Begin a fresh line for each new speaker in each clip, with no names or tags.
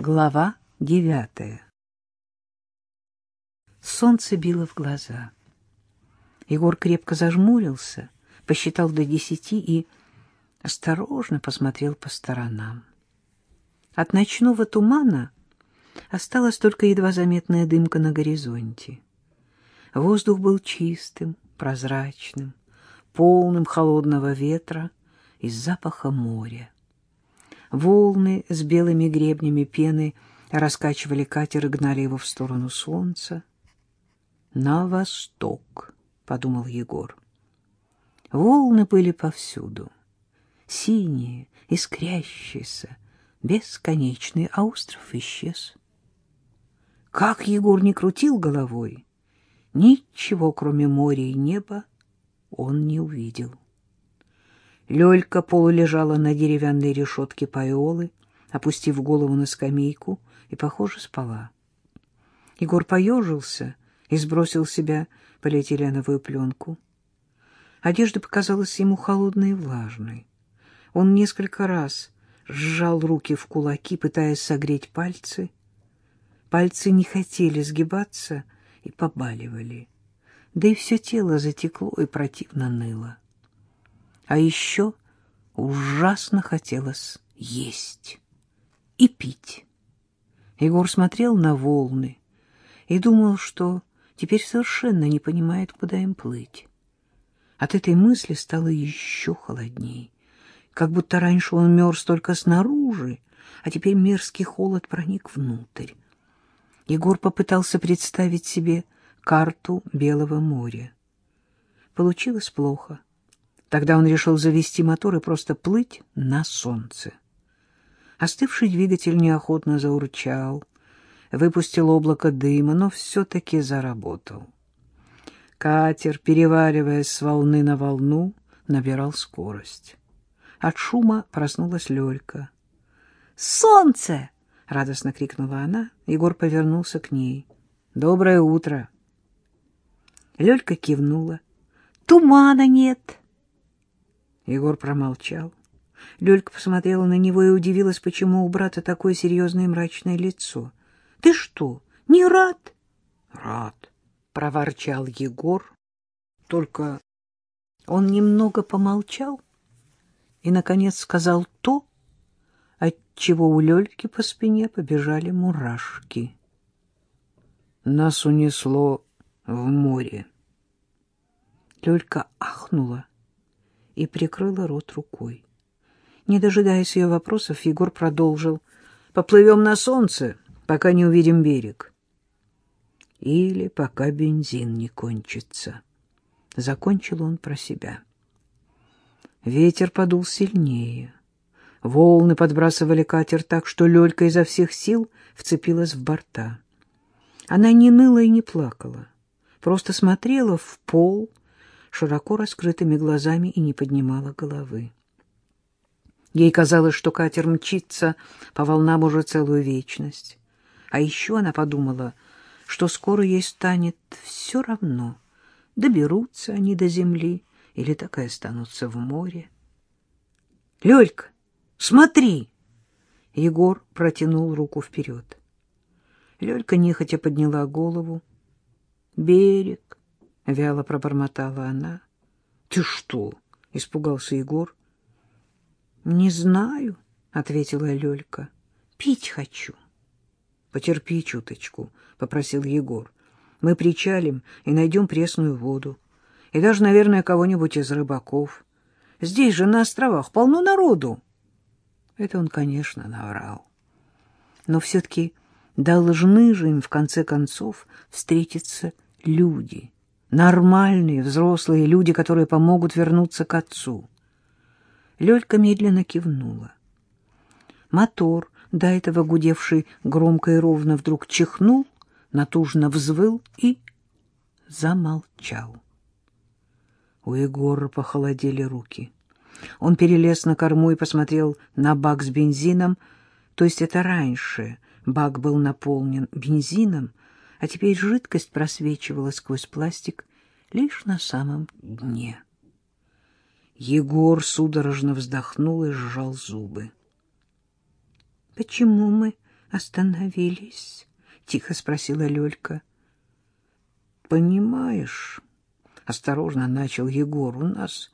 Глава девятая Солнце било в глаза. Егор крепко зажмурился, посчитал до десяти и осторожно посмотрел по сторонам. От ночного тумана осталась только едва заметная дымка на горизонте. Воздух был чистым, прозрачным, полным холодного ветра и запаха моря. Волны с белыми гребнями пены раскачивали катер и гнали его в сторону солнца. «На восток», — подумал Егор. Волны были повсюду, синие, искрящиеся, бесконечные, а остров исчез. Как Егор не крутил головой, ничего, кроме моря и неба, он не увидел. Лёлька полулежала на деревянной решетке паиолы, опустив голову на скамейку, и, похоже, спала. Егор поежился и сбросил с себя полиэтиленовую пленку. Одежда показалась ему холодной и влажной. Он несколько раз сжал руки в кулаки, пытаясь согреть пальцы. Пальцы не хотели сгибаться и побаливали. Да и все тело затекло и противно ныло. А еще ужасно хотелось есть и пить. Егор смотрел на волны и думал, что теперь совершенно не понимает, куда им плыть. От этой мысли стало еще холодней, как будто раньше он мерз только снаружи, а теперь мерзкий холод проник внутрь. Егор попытался представить себе карту Белого моря. Получилось плохо. Тогда он решил завести мотор и просто плыть на солнце. Остывший двигатель неохотно заурчал, выпустил облако дыма, но все-таки заработал. Катер, переваливаясь с волны на волну, набирал скорость. От шума проснулась Лёлька. «Солнце!» — радостно крикнула она. Егор повернулся к ней. «Доброе утро!» Лёлька кивнула. «Тумана нет!» Егор промолчал. Лёлька посмотрела на него и удивилась, почему у брата такое серьезное и мрачное лицо. — Ты что, не рад? — Рад, — проворчал Егор. Только он немного помолчал и, наконец, сказал то, от чего у Лёльки по спине побежали мурашки. Нас унесло в море. Лёлька ахнула и прикрыла рот рукой. Не дожидаясь ее вопросов, Егор продолжил. «Поплывем на солнце, пока не увидим берег». «Или пока бензин не кончится». Закончил он про себя. Ветер подул сильнее. Волны подбрасывали катер так, что Лёлька изо всех сил вцепилась в борта. Она не ныла и не плакала, просто смотрела в пол широко раскрытыми глазами и не поднимала головы. Ей казалось, что катер мчится по волнам уже целую вечность. А еще она подумала, что скоро ей станет все равно, доберутся они до земли или так и останутся в море. — Лёлька, смотри! Егор протянул руку вперед. Лёлька нехотя подняла голову. — Берег, — вяло пробормотала она. — Ты что? — испугался Егор. — Не знаю, — ответила Лёлька. — Пить хочу. — Потерпи чуточку, — попросил Егор. — Мы причалим и найдем пресную воду. И даже, наверное, кого-нибудь из рыбаков. Здесь же, на островах, полно народу. Это он, конечно, наврал. Но все-таки должны же им, в конце концов, встретиться люди — нормальные взрослые люди, которые помогут вернуться к отцу. Лёлька медленно кивнула. Мотор, до этого гудевший громко и ровно, вдруг чихнул, натужно взвыл и замолчал. У Егора похолодели руки. Он перелез на корму и посмотрел на бак с бензином, то есть это раньше бак был наполнен бензином, а теперь жидкость просвечивала сквозь пластик лишь на самом дне. Егор судорожно вздохнул и сжал зубы. — Почему мы остановились? — тихо спросила Лёлька. — Понимаешь, — осторожно начал Егор, — у нас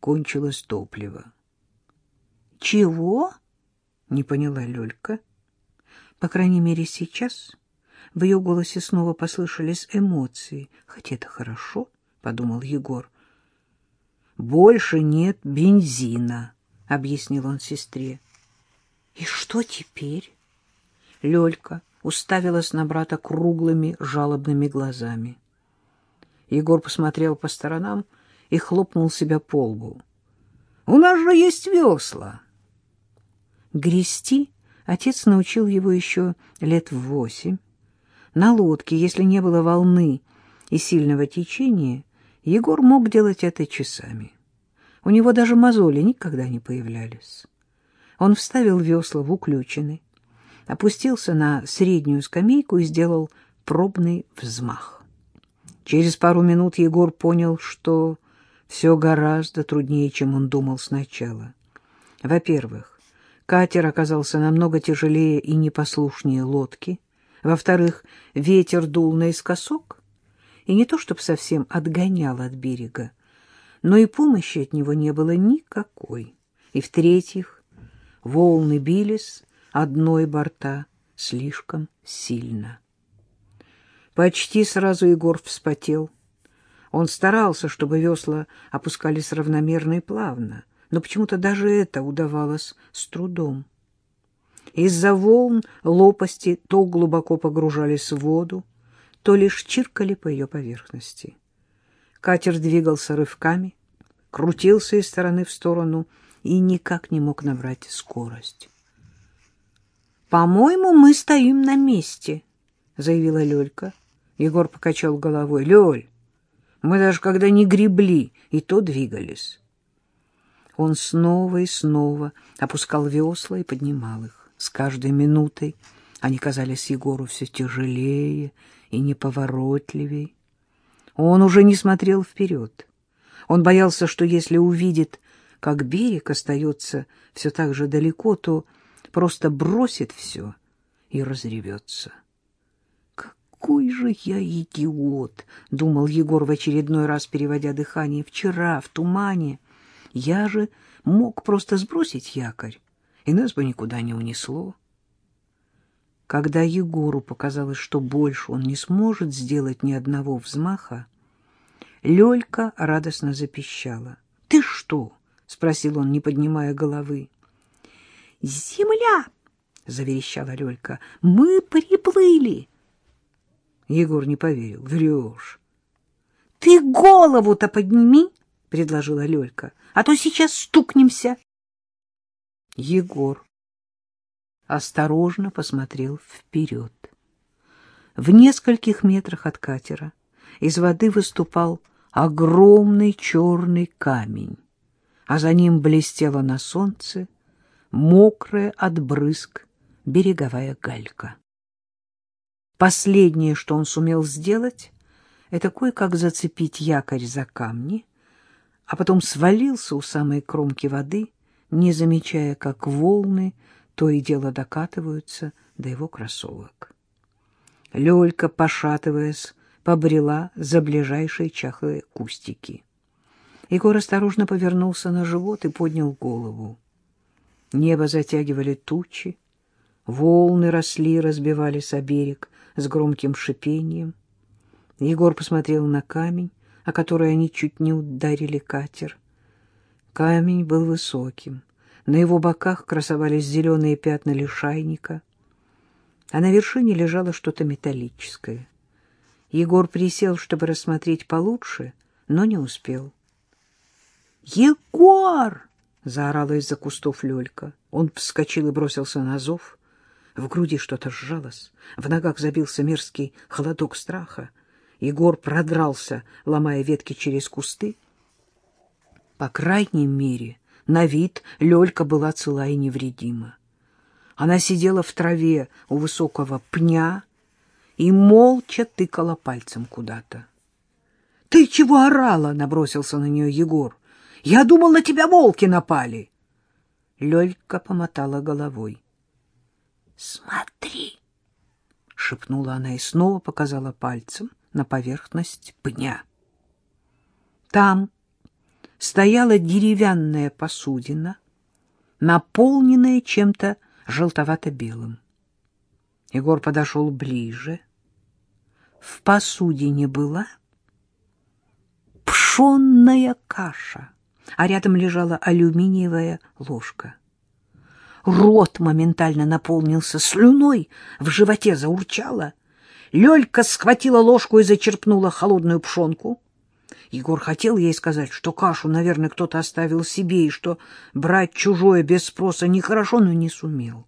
кончилось топливо. — Чего? — не поняла Лёлька. По крайней мере, сейчас в ее голосе снова послышались эмоции. Хотя это хорошо, — подумал Егор. — Больше нет бензина, — объяснил он сестре. — И что теперь? Лёлька уставилась на брата круглыми жалобными глазами. Егор посмотрел по сторонам и хлопнул себя по лбу. — У нас же есть весла! Грести отец научил его еще лет в восемь. На лодке, если не было волны и сильного течения, Егор мог делать это часами. У него даже мозоли никогда не появлялись. Он вставил весла в уключины, опустился на среднюю скамейку и сделал пробный взмах. Через пару минут Егор понял, что все гораздо труднее, чем он думал сначала. Во-первых, катер оказался намного тяжелее и непослушнее лодки. Во-вторых, ветер дул наискосок, и не то чтобы совсем отгонял от берега, но и помощи от него не было никакой. И в-третьих, волны бились одной борта слишком сильно. Почти сразу Егор вспотел. Он старался, чтобы весла опускались равномерно и плавно, но почему-то даже это удавалось с трудом. Из-за волн лопасти то глубоко погружались в воду, то лишь чиркали по ее поверхности. Катер двигался рывками, крутился из стороны в сторону и никак не мог набрать скорость. «По-моему, мы стоим на месте», — заявила Лёлька. Егор покачал головой. «Лёль, мы даже когда не гребли, и то двигались». Он снова и снова опускал весла и поднимал их. С каждой минутой они казались Егору все тяжелее и неповоротливее. Он уже не смотрел вперед. Он боялся, что если увидит, как берег остается все так же далеко, то просто бросит все и разревется. «Какой же я идиот!» — думал Егор в очередной раз, переводя дыхание. «Вчера, в тумане, я же мог просто сбросить якорь, и нас бы никуда не унесло». Когда Егору показалось, что больше он не сможет сделать ни одного взмаха, Лёлька радостно запищала. — Ты что? — спросил он, не поднимая головы. — Земля! — заверещала Лёлька. — Мы приплыли! Егор не поверил. — Врешь. — Ты голову-то подними! — предложила Лёлька. — А то сейчас стукнемся. Егор осторожно посмотрел вперед. В нескольких метрах от катера из воды выступал огромный черный камень, а за ним блестела на солнце мокрая от брызг береговая галька. Последнее, что он сумел сделать, это кое-как зацепить якорь за камни, а потом свалился у самой кромки воды, не замечая, как волны то и дело докатываются до его кроссовок. Лёлька, пошатываясь, побрела за ближайшие чахлые кустики. Егор осторожно повернулся на живот и поднял голову. Небо затягивали тучи, волны росли разбивались о берег с громким шипением. Егор посмотрел на камень, о который они чуть не ударили катер. Камень был высоким, на его боках красовались зеленые пятна лишайника, а на вершине лежало что-то металлическое. Егор присел, чтобы рассмотреть получше, но не успел. «Егор!» — заорала из-за кустов Лёлька. Он вскочил и бросился на зов. В груди что-то сжалось, в ногах забился мерзкий холодок страха. Егор продрался, ломая ветки через кусты. По крайней мере, на вид Лёлька была цела и невредима. Она сидела в траве у высокого пня, и молча тыкала пальцем куда-то. — Ты чего орала? — набросился на нее Егор. — Я думал, на тебя волки напали. Лёлька помотала головой. Смотри, — шепнула она и снова показала пальцем на поверхность пня. Там стояла деревянная посудина, наполненная чем-то желтовато-белым. Егор подошел ближе. В посудине была пшенная каша, а рядом лежала алюминиевая ложка. Рот моментально наполнился слюной, в животе заурчало. Лёлька схватила ложку и зачерпнула холодную пшенку. Егор хотел ей сказать, что кашу, наверное, кто-то оставил себе, и что брать чужое без спроса нехорошо, но не сумел.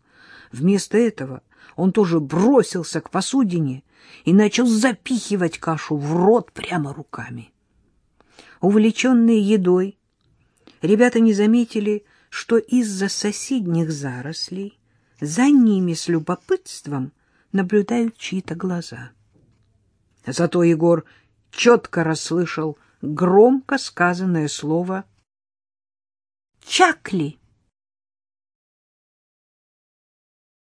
Вместо этого он тоже бросился к посудине и начал запихивать кашу в рот прямо руками. Увлеченные едой, ребята не заметили, что из-за соседних зарослей за ними с любопытством наблюдают чьи-то глаза. Зато Егор четко расслышал громко сказанное слово «Чакли».